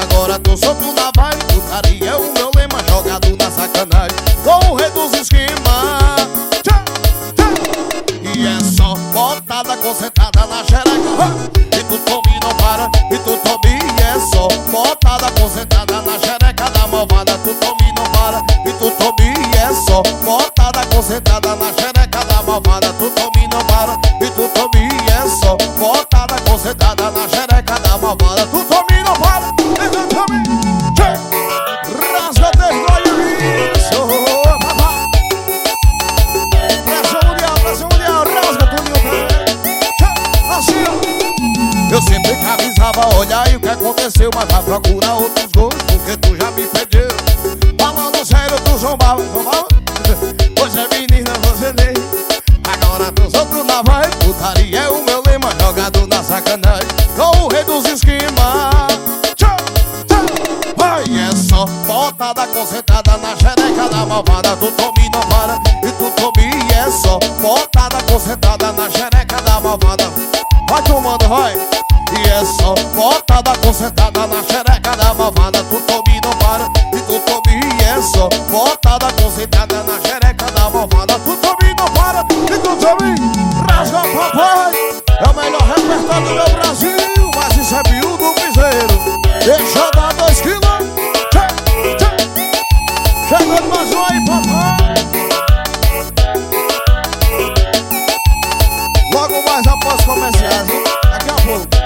Agora tô solto na vibe, putaria é o botada concentrada na xereca E tu tome não para, e tu tome é só. Botada concentrada na xereca da malvada Tu tome não para, e tu tome é só. Botada concentrada na xereca da malvada Tu tome não para, e tu tome é só. Botada concentrada na aconteceu Mas vai procurar outros gols, porque tu já me perdeu. Falando sério, tu zombava, zombava? Hoje é menina, você nem. Agora tu outros na vai. Putaria é o meu lema, jogado na sacanagem. Com o rei dos esquemas. Tchau, tchau. Vai, é só botada concentrada na xereca da malvada Tu tome não para, e tu tome é só Botada concentrada na xereca da malvada. Vai tomando, vai E é só botada concentrada na xereca da malvada Tu tome e não para, e tu tome e é só Botada concentrada na xereca da malvada Tu tome e não para, e tu tome Rasga papai É o melhor repertório do meu Brasil Mas isso é biú do piseiro Deixa dar dois quilos. Chegando mais um aí, papai. Logo mais após comerciais, viu?